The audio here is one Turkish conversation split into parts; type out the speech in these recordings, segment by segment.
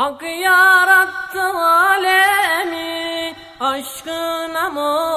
Hak yarattı alemi aşkına mı?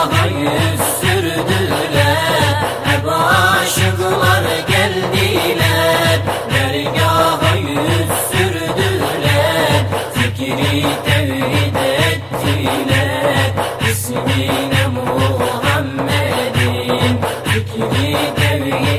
Şahı yüz sürdüler Hep aşıklar geldiler. Dergahı yüz sürdüler Fikri tevhid ettiler. İsmine Muhammed'in Fikri tevhid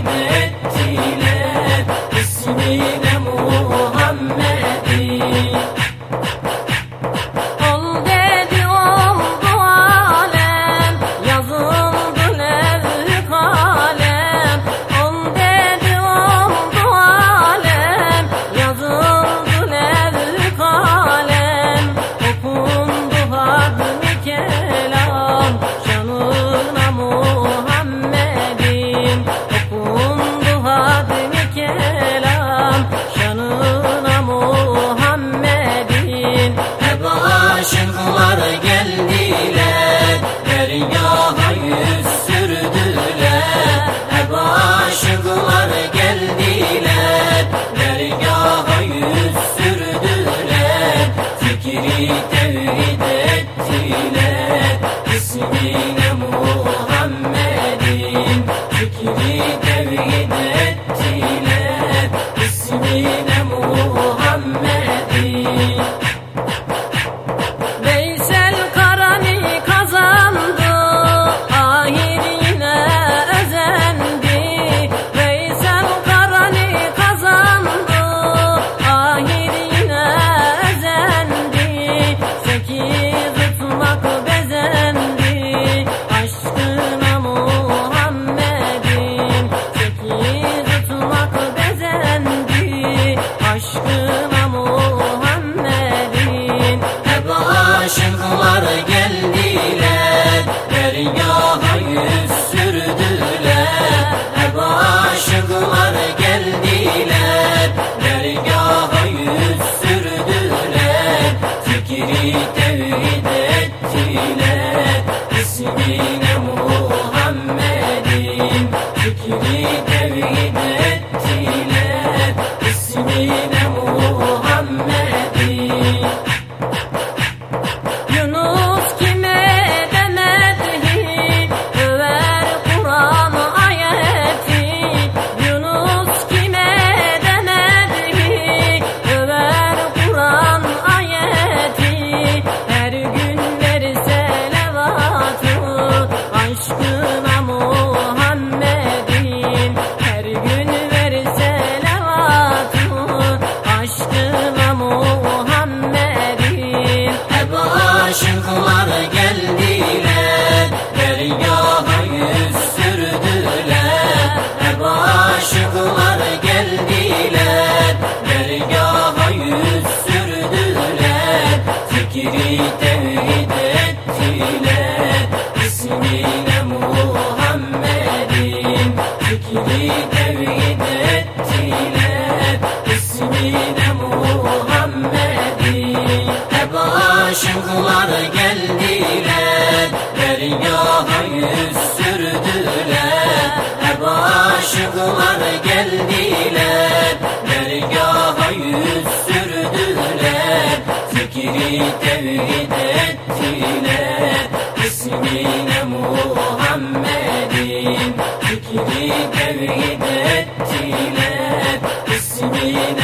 Chirita. tevhid ettiler ismine Beni ettiler İsmine Muhammed'i Hep aşıklar geldiler Dergaha yüz sürdüler Hep aşıklar geldiler Dergaha yüz sürdüler Fikri tevhid ettiler. Medina.